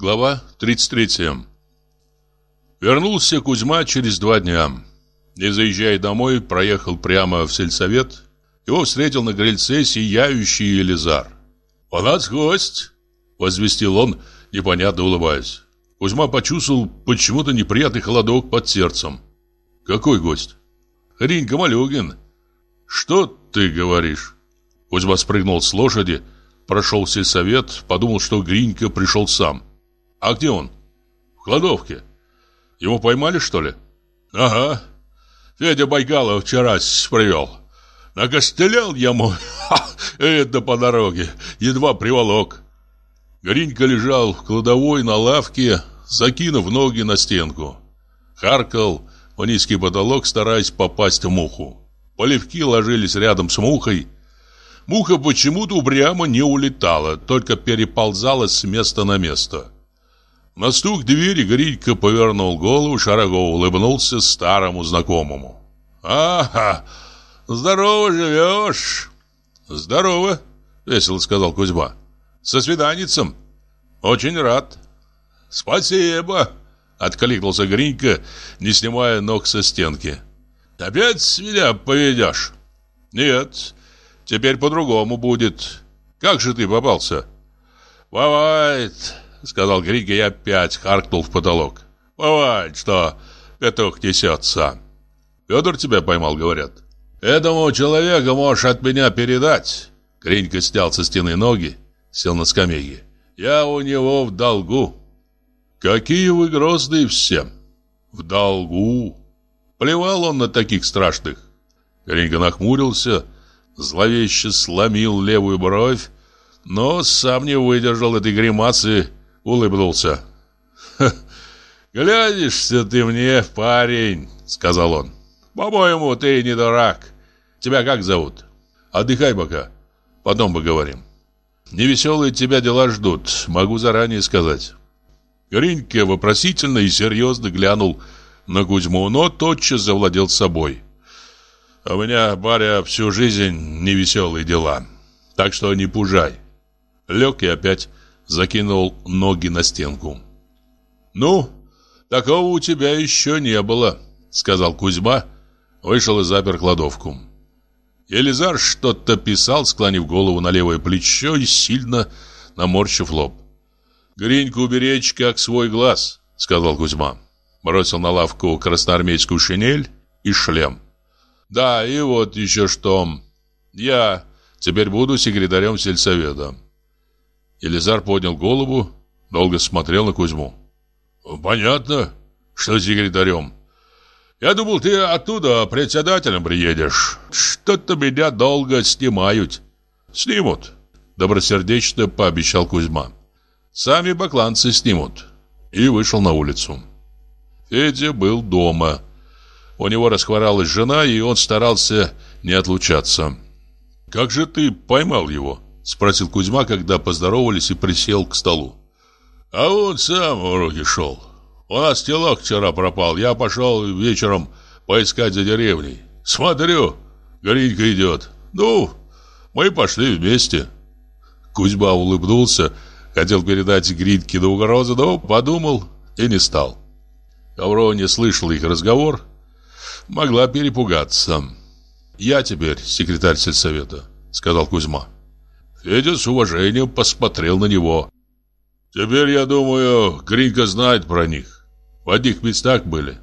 Глава 33 Вернулся Кузьма через два дня. Не заезжая домой, проехал прямо в сельсовет. Его встретил на крыльце сияющий Елизар. «У нас гость!» — возвестил он, непонятно улыбаясь. Кузьма почувствовал почему-то неприятный холодок под сердцем. «Какой гость?» «Ринька Малюгин». «Что ты говоришь?» Кузьма спрыгнул с лошади, прошел сельсовет, подумал, что Гринька пришел сам. «А где он?» «В кладовке». «Его поймали, что ли?» «Ага. Федя Байкалов вчера привел. Накостылял ему, это по дороге, едва приволок». Гринька лежал в кладовой на лавке, закинув ноги на стенку. Харкал в низкий потолок, стараясь попасть в муху. Поливки ложились рядом с мухой, Муха почему-то упрямо не улетала, только переползала с места на место. На стук двери Гринька повернул голову, широко улыбнулся старому знакомому. «Ага, здорово живешь!» «Здорово!» — весело сказал Кузьма. «Со свиданицем!» «Очень рад!» «Спасибо!» — откликнулся Гринька, не снимая ног со стенки. «Опять меня поведешь?» «Нет, Теперь по-другому будет. Как же ты попался?» «Бывает», — сказал Григо и опять харкнул в потолок. «Бывает, что петух несется». «Федор тебя поймал, говорят». «Этому человеку можешь от меня передать». Гринька снял со стены ноги, сел на скамейке. «Я у него в долгу». «Какие вы грозные все!» «В долгу!» Плевал он на таких страшных. Гринька нахмурился, зловеще сломил левую бровь, но сам не выдержал этой гримасы, улыбнулся. «Глядишься ты мне, парень», — сказал он. «По-моему, ты не дурак. Тебя как зовут?» «Отдыхай пока, потом поговорим». «Невеселые тебя дела ждут, могу заранее сказать». Гринька вопросительно и серьезно глянул на Кузьму, но тотчас завладел собой. У меня, баря, всю жизнь невеселые дела. Так что не пужай. Лег и опять закинул ноги на стенку. Ну, такого у тебя еще не было, сказал Кузьма, вышел и запер кладовку. Елизар что-то писал, склонив голову на левое плечо и сильно наморщив лоб. «Гриньку уберечь, как свой глаз», — сказал Кузьма. Бросил на лавку красноармейскую шинель и шлем. Да, и вот еще что. Я теперь буду секретарем сельсовета. Елизар поднял голову, долго смотрел на Кузьму. Понятно, что секретарем. Я думал, ты оттуда председателем приедешь. Что-то меня долго снимают. Снимут, добросердечно пообещал Кузьма. Сами бакланцы снимут. И вышел на улицу. Федя был дома. У него расхворалась жена, и он старался не отлучаться. «Как же ты поймал его?» – спросил Кузьма, когда поздоровались и присел к столу. «А он сам в руки шел. У нас телок вчера пропал. Я пошел вечером поискать за деревней. Смотрю, Горенька идет. Ну, мы пошли вместе». Кузьма улыбнулся, хотел передать Гриньке до угрозы, но подумал и не стал. Ковроня слышал их разговор могла перепугаться. «Я теперь секретарь сельсовета», — сказал Кузьма. Федя с уважением посмотрел на него. «Теперь, я думаю, Гринька знает про них. В одних местах были.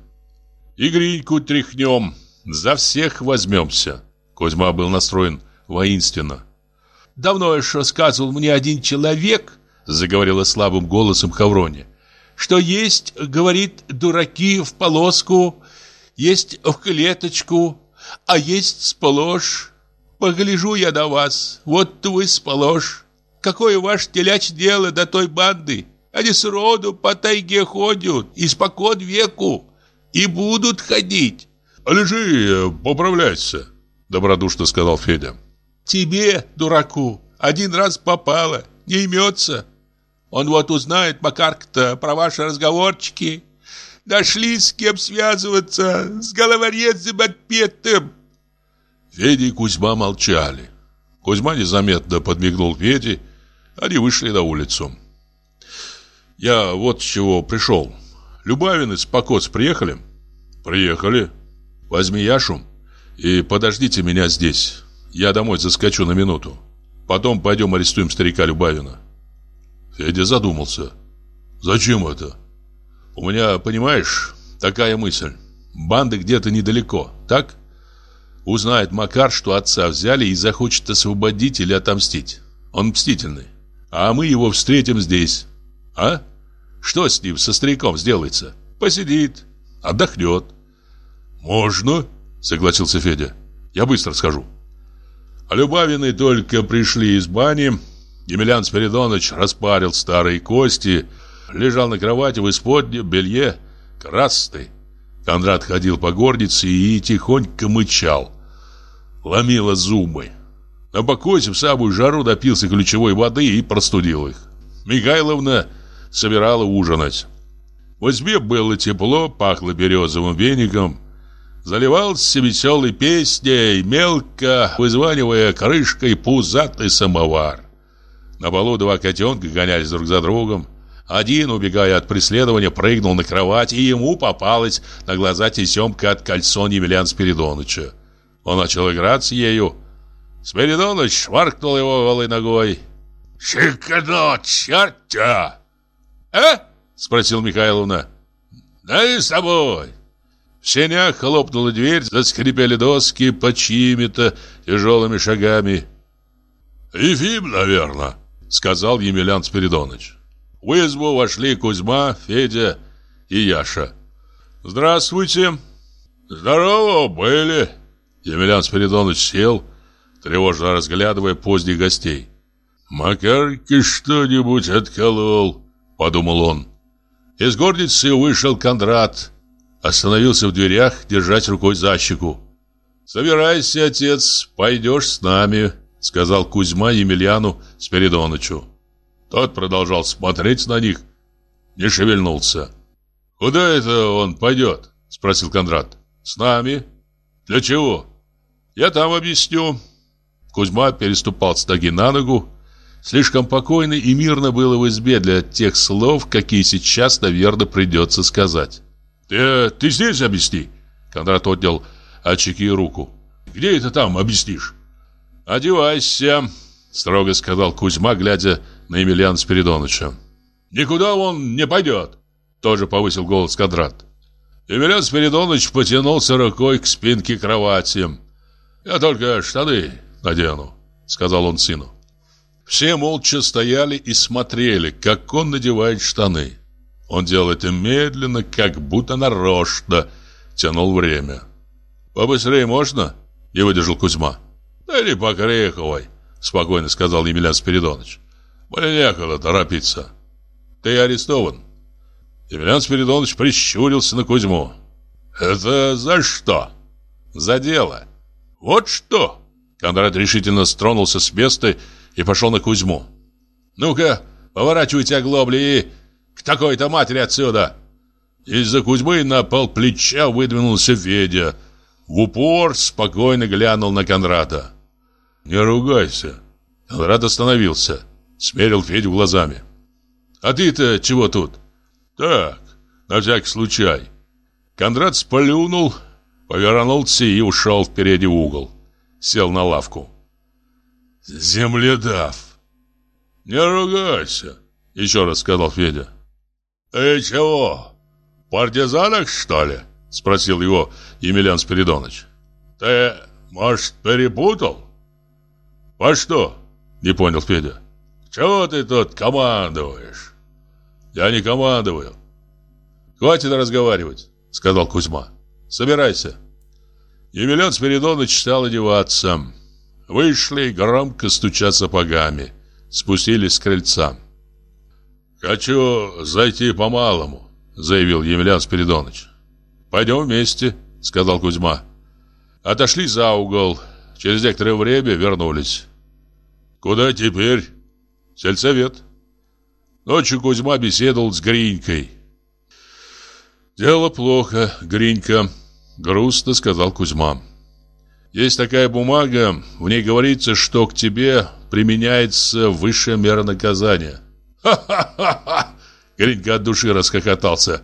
И Гриньку тряхнем, за всех возьмемся». Кузьма был настроен воинственно. «Давно еще рассказывал мне один человек», — заговорила слабым голосом Хаврони, «что есть, говорит, дураки в полоску, есть в клеточку, а есть сполож. Погляжу я на вас, вот вы сполож. Какое ваше теляч дело до той банды? Они сроду по тайге ходят, испокон веку, и будут ходить. «Лежи, поправляйся», — добродушно сказал Федя. «Тебе, дураку, один раз попало, не имется. Он вот узнает, Макарка-то, про ваши разговорчики, Нашли с кем связываться, с головорезом отпетым. Федя и Кузьма молчали. Кузьма незаметно подмигнул Феде, они вышли на улицу. Я вот с чего пришел. Любавины с Покоц приехали? Приехали. Возьми Яшу и подождите меня здесь. Я домой заскочу на минуту. Потом пойдем арестуем старика Любавина. Федя задумался. Зачем это? У меня, понимаешь, такая мысль. Банды где-то недалеко, так? Узнает Макар, что отца взяли и захочет освободить или отомстить. Он мстительный. А мы его встретим здесь. А? Что с ним, со стариком, сделается? Посидит, отдохнет. Можно, согласился Федя. Я быстро схожу. А Любавины только пришли из бани. Емельян Спиридонович распарил старые кости, лежал на кровати в исподне, белье, красный. Кондрат ходил по горнице и тихонько мычал. Ломило зубы. На покосе в самую жару допился ключевой воды и простудил их. Михайловна собирала ужинать. В избе было тепло, пахло березовым веником. Заливался веселой песней, мелко вызванивая крышкой пузатый самовар. На полу два котенка гонялись друг за другом. Один, убегая от преследования, прыгнул на кровать, и ему попалась на глаза тесемка от кольцон Емельяна Спиридоновича. Он начал играть с ею. Спиридонович шваркнул его голой ногой. «Шикано, черт тебя!» «А?» — спросил Михайловна. «Да и с тобой!» В сенях хлопнула дверь, заскрипели доски под чьими-то тяжелыми шагами. «Ефим, наверное», — сказал Емельян Спиридонович. В избу вошли Кузьма, Федя и Яша. «Здравствуйте!» «Здорово были!» Емельян Спиридонович сел, тревожно разглядывая поздних гостей. «Макарки что-нибудь отколол», — подумал он. Из горницы вышел Кондрат, остановился в дверях, держать рукой за щеку. «Собирайся, отец, пойдешь с нами», — сказал Кузьма Емельяну Спиридоновичу. Тот продолжал смотреть на них, не шевельнулся. «Куда это он пойдет?» — спросил Кондрат. «С нами». «Для чего?» «Я там объясню». Кузьма переступал с ноги на ногу. Слишком покойно и мирно было в избе для тех слов, какие сейчас, наверное, придется сказать. «Ты, ты здесь объясни?» Кондрат отнял очки и руку. «Где это там объяснишь?» «Одевайся», — строго сказал Кузьма, глядя на Емельяна Спиридоновича. «Никуда он не пойдет!» Тоже повысил голос Кондрат. Емельян Спиридонович потянулся рукой к спинке кровати. «Я только штаны надену», — сказал он сыну. Все молча стояли и смотрели, как он надевает штаны. Он делал это медленно, как будто нарочно тянул время. «Побыстрее можно?» — не выдержал Кузьма. «Да не покрикивай», — спокойно сказал Емельян Спиридонович. Мне некогда торопиться. Ты арестован. Емельян Спиридонович прищурился на Кузьму. Это за что? За дело. Вот что? Кондрат решительно стронулся с места и пошел на Кузьму. Ну-ка, поворачивайте оглобли и к такой-то матери отсюда. Из-за Кузьмы на пол плеча выдвинулся Федя. В упор спокойно глянул на Конрада. «Не ругайся». Конрад остановился. Смерил Федю глазами. «А ты-то чего тут?» «Так, на всякий случай». Кондрат сплюнул, повернулся и ушел в передний угол. Сел на лавку. «Земледав!» «Не ругайся!» Еще раз сказал Федя. «Ты чего, партизанок, что ли?» Спросил его Емельян Спиридонович. «Ты, может, перепутал?» «А что?» Не понял Федя. Чего ты тут командуешь? Я не командую. Хватит разговаривать, сказал Кузьма. Собирайся. Емельян Спиридонович стал одеваться. Вышли, громко стуча сапогами. Спустились с крыльца. «Хочу зайти по-малому», — заявил Емельян Спиридонович. «Пойдем вместе», — сказал Кузьма. Отошли за угол. Через некоторое время вернулись. «Куда теперь?» Сельсовет. Ночью Кузьма беседовал с Гринькой. «Дело плохо, Гринька», — грустно сказал Кузьма. «Есть такая бумага, в ней говорится, что к тебе применяется высшая мера наказания». «Ха-ха-ха!» — Гринька от души расхохотался.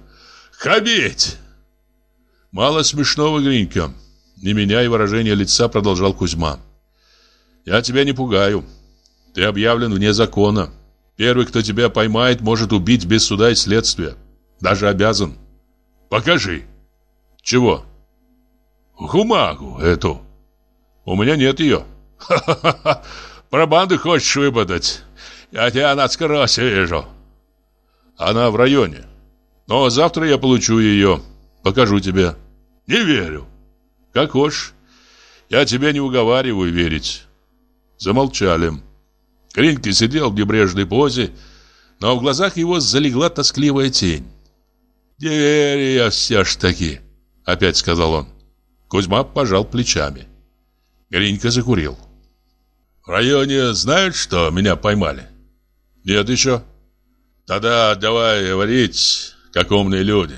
«Хабить!» Мало смешного, Гринька. Не меняя выражение лица, продолжал Кузьма. «Я тебя не пугаю. Ты объявлен вне закона. Первый, кто тебя поймает, может убить без суда и следствия. Даже обязан. Покажи». «Чего?» «Бумагу эту». «У меня нет ее». «Ха-ха-ха! Про банду хочешь выпадать? Я тебя насквозь вижу». «Она в районе. Но завтра я получу ее. Покажу тебе». «Не верю». «Как хочешь. Я тебя не уговариваю верить». Замолчали. Гринька сидел в небрежной позе, но в глазах его залегла тоскливая тень. «Не верю я все ж таки», — опять сказал он. Кузьма пожал плечами. Гринька закурил. «В районе знают, что меня поймали?» «Нет еще». «Тогда давай говорить, как умные люди.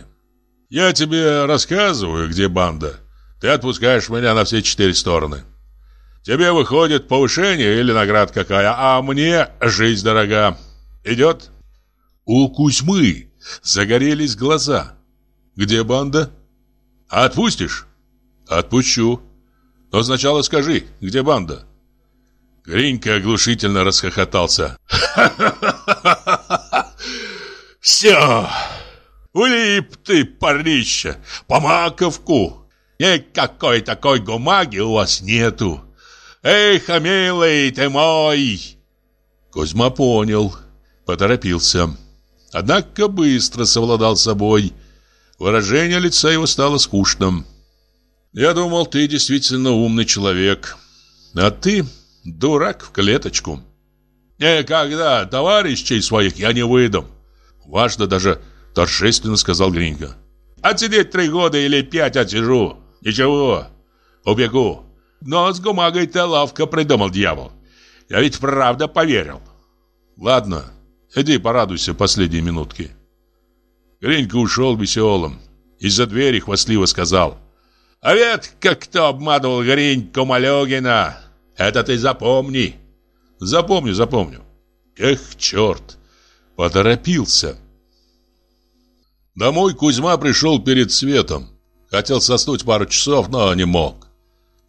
Я тебе рассказываю, где банда. Ты отпускаешь меня на все четыре стороны. Тебе выходит повышение или награда какая, а мне жизнь дорога. Идет?» У Кузьмы загорелись глаза. «Где банда?» «Отпустишь?» «Отпущу. Но сначала скажи, где банда?» Гринька оглушительно расхохотался. «Все! Улип ты, парнище, по маковку! Никакой такой бумаги у вас нету! Эх, а милый ты мой!» Кузьма понял, поторопился. Однако быстро совладал собой. Выражение лица его стало скучным. «Я думал, ты действительно умный человек, а ты дурак в клеточку». «Никогда товарищей своих я не выдам!» Важно даже торжественно сказал Гринго. Отсидеть три года или пять отсижу. Ничего, убегу. Но с бумагой-то лавка придумал дьявол. Я ведь правда поверил. Ладно, иди порадуйся последние минутки. Гринька ушел веселым. Из-за двери хвастливо сказал. А ведь как кто обманывал Гриньку Малегина. Это ты запомни. Запомню, запомню. Эх, черт. Поторопился. Домой Кузьма пришел перед светом. Хотел соснуть пару часов, но не мог.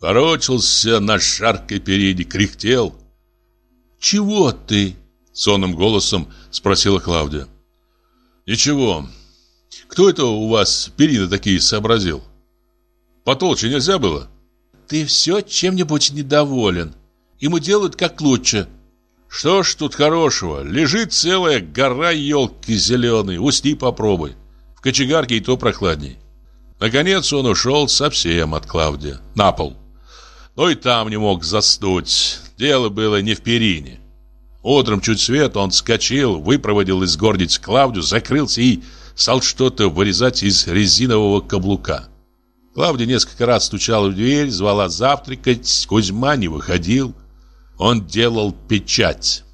Ворочался на шаркой перине, кряхтел. «Чего ты?» — сонным голосом спросила Клавдия. «Ничего. Кто это у вас перины такие сообразил? Потолще нельзя было?» «Ты все чем-нибудь недоволен. Ему делают как лучше». «Что ж тут хорошего? Лежит целая гора елки зеленой. Усни попробуй кочегарке и то прохладней. Наконец он ушел совсем от Клавдия, на пол. Но и там не мог заснуть. Дело было не в перине. Утром чуть свет он вскочил, выпроводил из горницы Клавдию, закрылся и стал что-то вырезать из резинового каблука. Клавдия несколько раз стучала в дверь, звала завтракать, Кузьма не выходил. Он делал печать.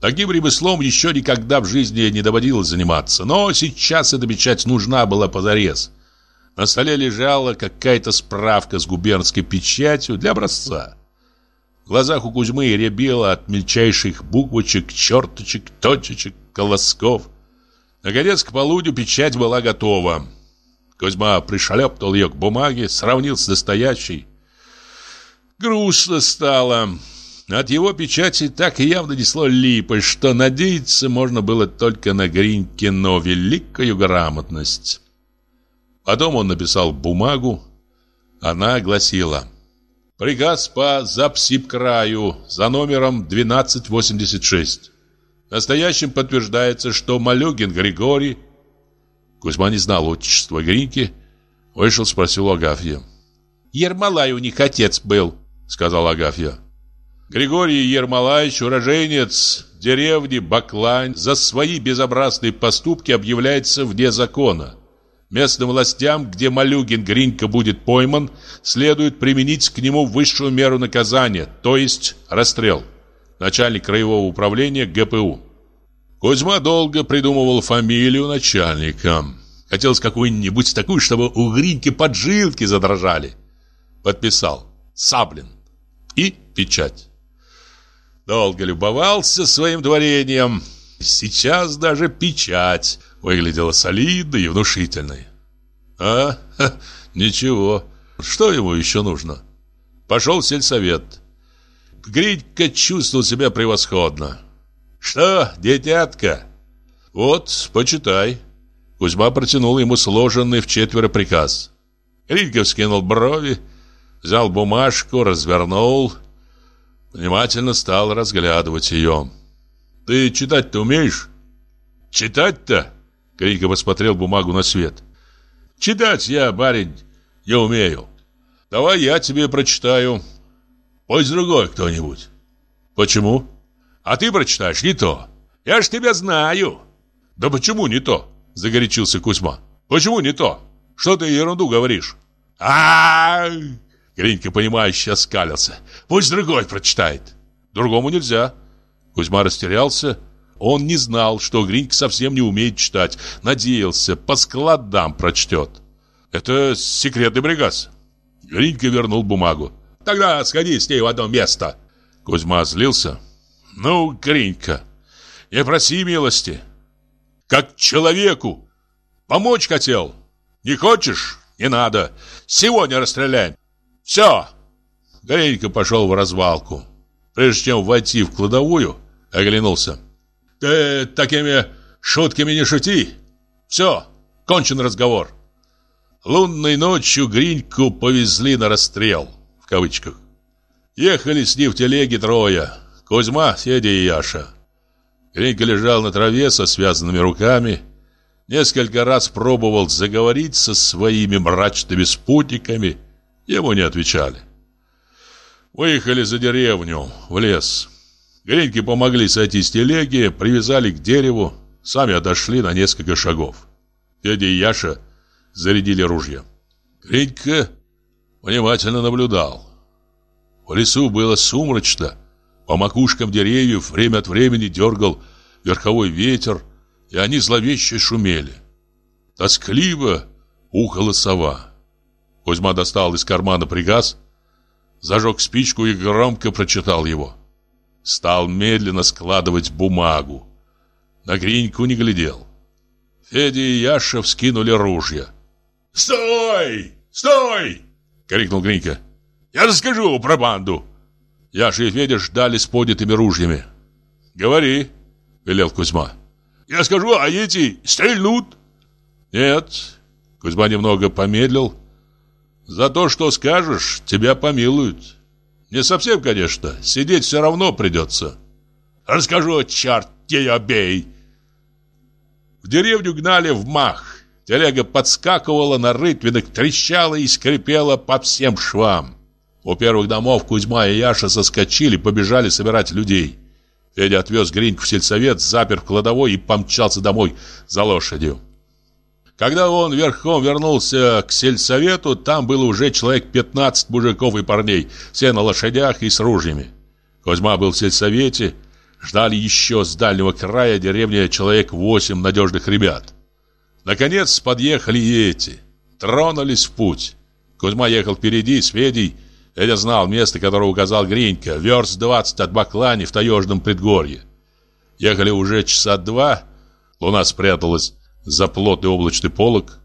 Таким ремеслом еще никогда в жизни не доводилось заниматься, но сейчас эта печать нужна была позарез. На столе лежала какая-то справка с губернской печатью для образца. В глазах у Кузьмы рябило от мельчайших буквочек, черточек, точечек, колосков. Наконец, к полудню печать была готова. Кузьма пришлептал ее к бумаге, сравнил с настоящей. Грустно стало. От его печати так явно несло липой, что надеяться можно было только на Гринькино великую грамотность. Потом он написал бумагу. Она гласила «Приказ по Запсибкраю за номером 1286. Настоящим подтверждается, что Малюгин Григорий...» Кузьма не знал отчества Гриньки. Вышел, спросил Агафья. «Ермолай у них отец был», — сказал Агафья. Григорий Ермолаевич, уроженец деревни Баклань, за свои безобразные поступки объявляется вне закона. Местным властям, где Малюгин Гринька будет пойман, следует применить к нему высшую меру наказания, то есть расстрел. Начальник краевого управления ГПУ. Кузьма долго придумывал фамилию начальника. Хотелось какую-нибудь такую, чтобы у Гриньки поджилки задрожали. Подписал Саблин и печать. Долго любовался своим творением. Сейчас даже печать выглядела солидной и внушительной. А, ха, ничего, что ему еще нужно? Пошел в сельсовет. Гринька чувствовал себя превосходно. «Что, детятка?» «Вот, почитай». Кузьма протянул ему сложенный в четверо приказ. Гринька вскинул брови, взял бумажку, развернул, внимательно стал разглядывать ее. «Ты читать-то умеешь?» «Читать-то?» Гринька посмотрел бумагу на свет. «Читать я, барин, не умею. Давай я тебе прочитаю. Пусть другой кто-нибудь». «Почему?» «А ты прочитаешь не то. Я ж тебя знаю». «Да почему не то?» Загорячился Кузьма. «Почему не то? Что ты ерунду говоришь?» а, -а, -а Гринька, понимающе оскалился. «Пусть другой прочитает». «Другому нельзя». Кузьма растерялся. Он не знал, что Гринька совсем не умеет читать. Надеялся, по складам прочтет. «Это секретный приказ». Гринька вернул бумагу. «Тогда сходи с ней в одно место». Кузьма злился. «Ну, Гринька, не проси милости как человеку. Помочь хотел. Не хочешь? Не надо. Сегодня расстреляем. Все. Горенько пошел в развалку. Прежде чем войти в кладовую, оглянулся. Ты такими шутками не шути. Все, кончен разговор. Лунной ночью Гриньку повезли на расстрел, в кавычках. Ехали с ним в телеге трое. Кузьма, Федя и Яша. Гринька лежал на траве со связанными руками. Несколько раз пробовал заговорить со своими мрачными спутниками. Ему не отвечали. Выехали за деревню, в лес. Гриньке помогли сойти с телеги, привязали к дереву, сами отошли на несколько шагов. Федя и Яша зарядили ружья. Гринька внимательно наблюдал. В лесу было сумрачно, по макушкам деревьев время от времени дергал верховой ветер, и они зловеще шумели. Тоскливо ухала сова. Кузьма достал из кармана приказ, зажег спичку и громко прочитал его. Стал медленно складывать бумагу. На Гриньку не глядел. Федя и Яша вскинули ружья. «Стой! Стой!» — крикнул Гринька. «Я расскажу про банду!» Яша и Федя ждали с поднятыми ружьями. «Говори», — велел Кузьма. «Я скажу, а эти стрельнут?» «Нет». Кузьма немного помедлил. «За то, что скажешь, тебя помилуют. Не совсем, конечно. Сидеть все равно придется». «Расскажу, черт ее бей!» В деревню гнали в мах. Телега подскакивала на рытвинах, трещала и скрипела по всем швам. У первых домов Кузьма и Яша соскочили, побежали собирать людей. Федя отвез Гриньку в сельсовет, запер в кладовой и помчался домой за лошадью. Когда он верхом вернулся к сельсовету, там было уже человек 15 мужиков и парней, все на лошадях и с ружьями. Кузьма был в сельсовете, ждали еще с дальнего края деревни человек 8 надежных ребят. Наконец подъехали эти, тронулись в путь. Кузьма ехал впереди с Федей, Федя знал место, которое указал Гринька, верст 20 от Баклани в таежном предгорье. Ехали уже часа два, луна спряталась за плотный облачный полог.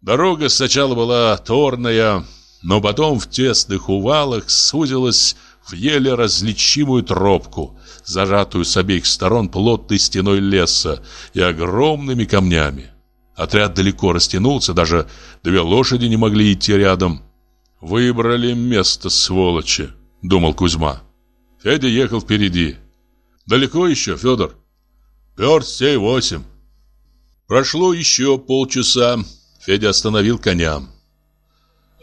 Дорога сначала была торная, но потом в тесных увалах сузилась в еле различимую тропку, зажатую с обеих сторон плотной стеной леса и огромными камнями. Отряд далеко растянулся, даже две лошади не могли идти рядом. «Выбрали место, сволочи», — думал Кузьма. Федя ехал впереди. «Далеко еще, Федор?» «Верст сей восемь». Прошло еще полчаса. Федя остановил коня.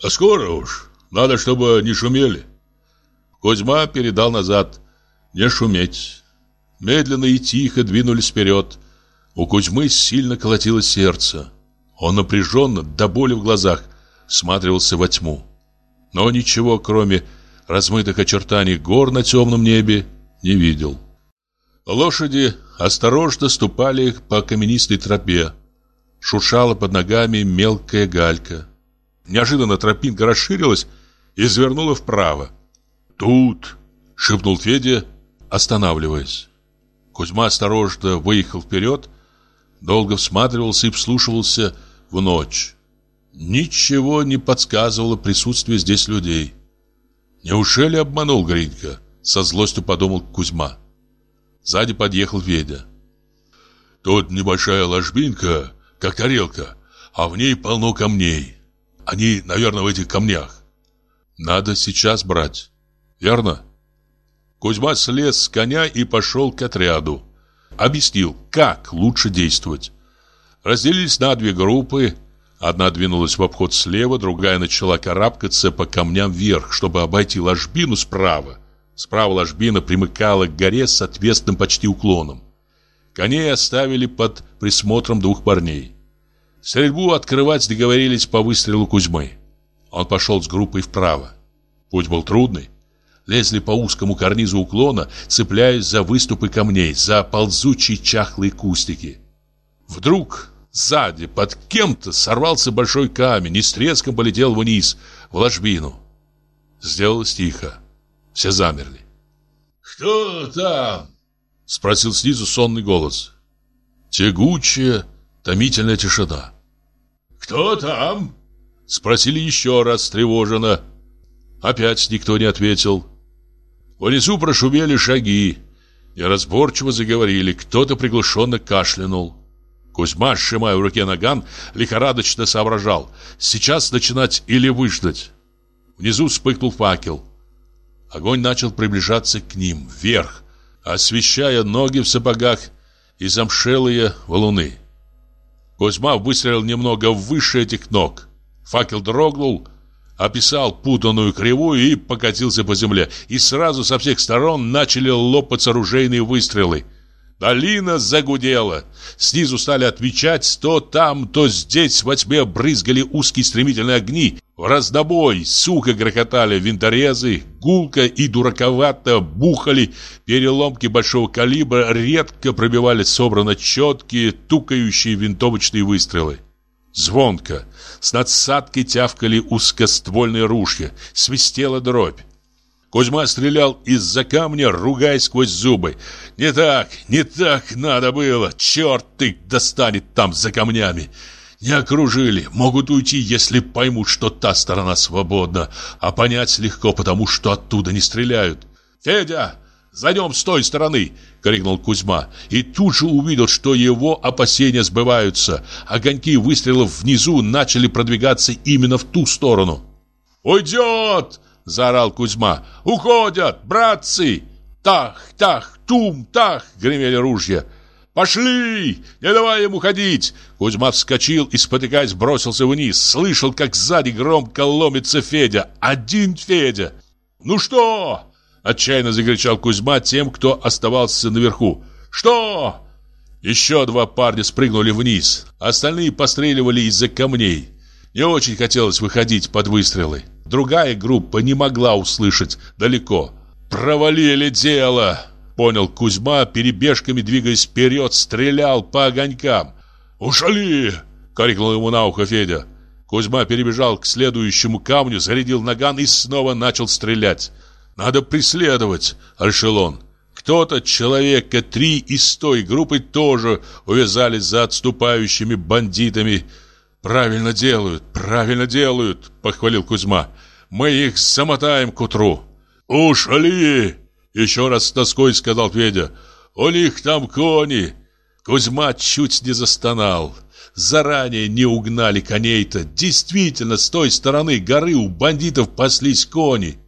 «А скоро уж. Надо, чтобы не шумели». Кузьма передал назад. «Не шуметь». Медленно и тихо двинулись вперед. У Кузьмы сильно колотилось сердце. Он напряженно, до боли в глазах, сматривался во тьму но ничего, кроме размытых очертаний гор на темном небе, не видел. Лошади осторожно ступали по каменистой тропе. Шуршала под ногами мелкая галька. Неожиданно тропинка расширилась и свернула вправо. «Тут!» — шепнул Федя, останавливаясь. Кузьма осторожно выехал вперед. долго всматривался и вслушивался в ночь. Ничего не подсказывало присутствие здесь людей. Неужели обманул Гринька? Со злостью подумал Кузьма. Сзади подъехал Ведя. Тут небольшая ложбинка, как тарелка, а в ней полно камней. Они, наверное, в этих камнях. Надо сейчас брать. Верно? Кузьма слез с коня и пошел к отряду. Объяснил, как лучше действовать. Разделились на две группы. Одна двинулась в обход слева, другая начала карабкаться по камням вверх, чтобы обойти ложбину справа. Справа ложбина примыкала к горе с ответственным почти уклоном. Коней оставили под присмотром двух парней. Стрельбу открывать договорились по выстрелу Кузьмы. Он пошел с группой вправо. Путь был трудный. Лезли по узкому карнизу уклона, цепляясь за выступы камней, за ползучие чахлые кустики. Вдруг сзади под кем-то сорвался большой камень и с треском полетел вниз, в ложбину. Сделалось тихо. Все замерли. «Кто там?» Спросил снизу сонный голос. Тягучая, томительная тишина. «Кто там?» Спросили еще раз тревоженно. Опять никто не ответил. Внизу прошумели шаги. Неразборчиво заговорили. Кто-то приглушенно кашлянул. Кузьма, сжимая в руке наган, лихорадочно соображал. Сейчас начинать или выждать. Внизу вспыхнул факел. Огонь начал приближаться к ним, вверх освещая ноги в сапогах и замшелые валуны. Кузьма выстрелил немного выше этих ног. Факел дрогнул, описал путанную кривую и покатился по земле. И сразу со всех сторон начали лопаться оружейные выстрелы. Долина загудела. Снизу стали отвечать, то там, то здесь во тьме брызгали узкие стремительные огни. В раздобой сухо грохотали винторезы, гулко и дураковато бухали переломки большого калибра, редко пробивали собрано четкие, тукающие винтовочные выстрелы. Звонко, с надсадкой тявкали узкоствольные ружья, свистела дробь. Кузьма стрелял из-за камня, ругаясь сквозь зубы. «Не так, не так надо было! Черт ты достанет там за камнями!» Не окружили, могут уйти, если поймут, что та сторона свободна, а понять легко, потому что оттуда не стреляют. «Федя, зайдем с той стороны!» — крикнул Кузьма. И тут же увидел, что его опасения сбываются. Огоньки выстрелов внизу начали продвигаться именно в ту сторону. «Уйдет!» — заорал Кузьма. «Уходят, братцы!» «Тах, тах, тум, тах!» — гремели ружья. «Пошли! Не давай ему ходить!» Кузьма вскочил и, спотыкаясь, бросился вниз. Слышал, как сзади громко ломится Федя. Один Федя. «Ну что?» — отчаянно закричал Кузьма тем, кто оставался наверху. «Что?» Еще два парня спрыгнули вниз. Остальные постреливали из-за камней. Не очень хотелось выходить под выстрелы. Другая группа не могла услышать далеко. «Провалили дело!» Понял Кузьма, перебежками двигаясь вперед, стрелял по огонькам. «Ушали!» — крикнул ему на ухо Федя. Кузьма перебежал к следующему камню, зарядил наган и снова начал стрелять. «Надо преследовать!» — решил он. Кто-то, человека три из той группы тоже увязались за отступающими бандитами. «Правильно делают, правильно делают!» — похвалил Кузьма. Мы их замотаем к утру. Ушли! Еще раз с тоской сказал Федя. У них там кони. Кузьма чуть не застонал. Заранее не угнали коней-то. Действительно, с той стороны горы у бандитов паслись кони.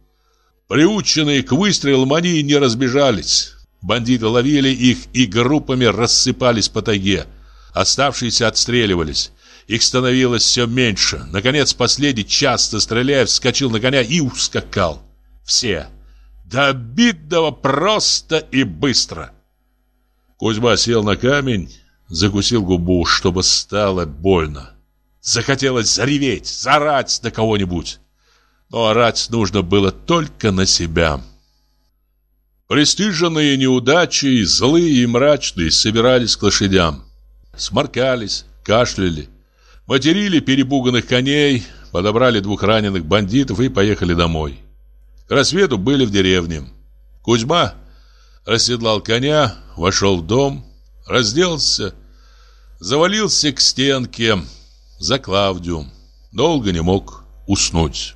Приученные к выстрелам они не разбежались. Бандиты ловили их и группами рассыпались по тайге. Оставшиеся отстреливались. Их становилось все меньше. Наконец, последний, часто стреляя, вскочил на коня и ускакал. Все. До обидного просто и быстро. Кузьма сел на камень, закусил губу, чтобы стало больно. Захотелось зареветь, зарать на кого-нибудь. Но орать нужно было только на себя. Престиженные неудачи, злые и мрачные, собирались к лошадям. Сморкались, кашляли, Материли перепуганных коней, подобрали двух раненых бандитов и поехали домой. К рассвету были в деревне. Кузьма расседлал коня, вошел в дом, разделся, Завалился к стенке за Клавдию. Долго не мог уснуть.